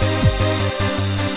Música